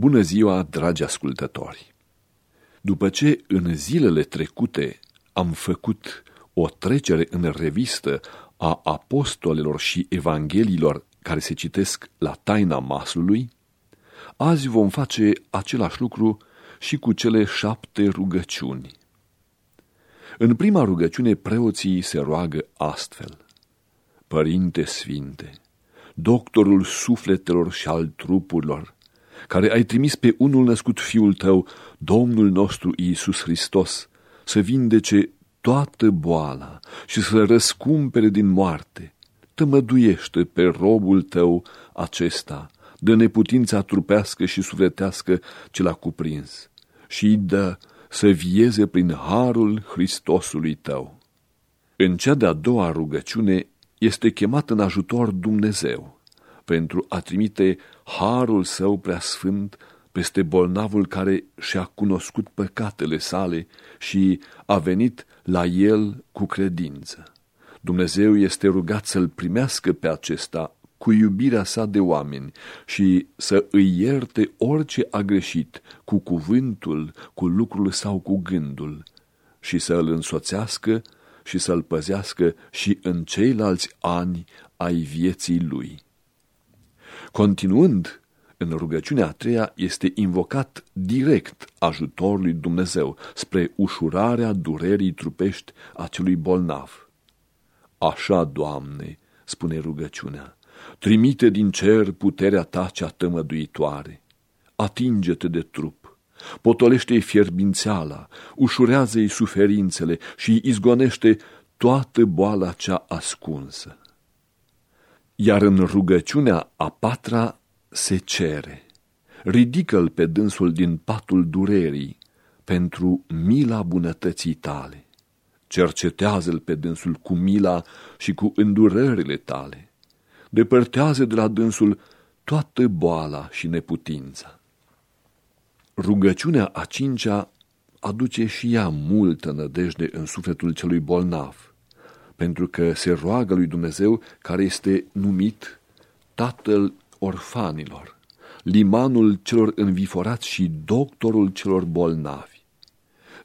Bună ziua, dragi ascultători! După ce în zilele trecute am făcut o trecere în revistă a apostolelor și evangheliilor care se citesc la taina maslului, azi vom face același lucru și cu cele șapte rugăciuni. În prima rugăciune preoții se roagă astfel. Părinte Sfinte, doctorul sufletelor și al trupurilor, care ai trimis pe unul născut Fiul tău, Domnul nostru Iisus Hristos, să vindece toată boala și să răscumpere din moarte, tămăduiește pe robul tău acesta, de neputința trupească și sufletească ce l-a cuprins și îi dă să vieze prin harul Hristosului tău. În cea de-a doua rugăciune este chemat în ajutor Dumnezeu pentru a trimite harul său preasfânt peste bolnavul care și-a cunoscut păcatele sale și a venit la el cu credință. Dumnezeu este rugat să-l primească pe acesta cu iubirea sa de oameni și să îi ierte orice a greșit cu cuvântul, cu lucrul sau cu gândul și să îl însoțească și să-l păzească și în ceilalți ani ai vieții lui. Continuând, în rugăciunea a treia este invocat direct ajutorul lui Dumnezeu spre ușurarea durerii trupești a celui bolnav. Așa, Doamne, spune rugăciunea, trimite din cer puterea ta cea tămăduitoare, atinge-te de trup, potolește-i fierbințeala, ușurează-i suferințele și izgonește toată boala cea ascunsă. Iar în rugăciunea a patra se cere, ridică-l pe dânsul din patul durerii pentru mila bunătății tale. Cercetează-l pe dânsul cu mila și cu îndurările tale. Depărtează de la dânsul toată boala și neputința. Rugăciunea a cincea aduce și ea multă nădejde în sufletul celui bolnav pentru că se roagă lui Dumnezeu care este numit Tatăl orfanilor, limanul celor înviforați și doctorul celor bolnavi,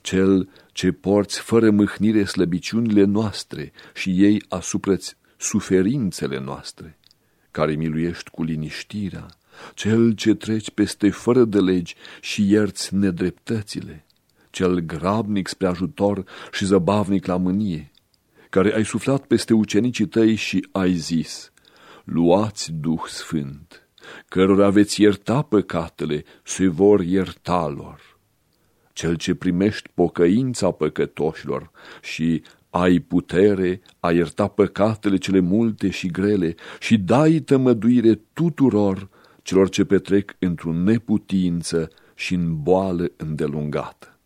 cel ce porți fără mâhnire slăbiciunile noastre și ei asupra suferințele noastre, care miluiești cu liniștirea, cel ce treci peste fără de legi și ierți nedreptățile, cel grabnic spre ajutor și zăbavnic la mânie, care ai suflat peste ucenicii tăi și ai zis, luați Duh Sfânt, cărora veți ierta păcatele, se vor ierta lor. Cel ce primești pocăința păcătoșilor și ai putere a ierta păcatele cele multe și grele și dai tămăduire tuturor celor ce petrec într-o neputință și în boală îndelungată.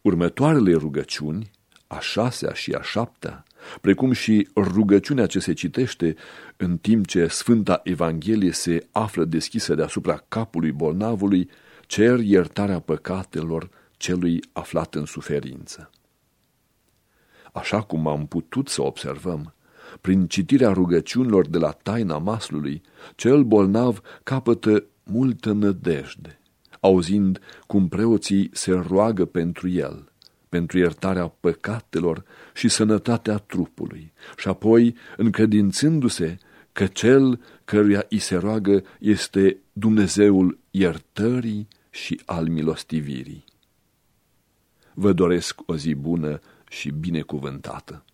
Următoarele rugăciuni a șasea și a șaptea, precum și rugăciunea ce se citește în timp ce Sfânta Evanghelie se află deschisă deasupra capului bolnavului, cer iertarea păcatelor celui aflat în suferință. Așa cum am putut să observăm, prin citirea rugăciunilor de la taina maslului, cel bolnav capătă multă nădejde, auzind cum preoții se roagă pentru el, pentru iertarea păcatelor și sănătatea trupului, și apoi încredințându-se că cel căruia îi se roagă este Dumnezeul iertării și al milostivirii. Vă doresc o zi bună și binecuvântată.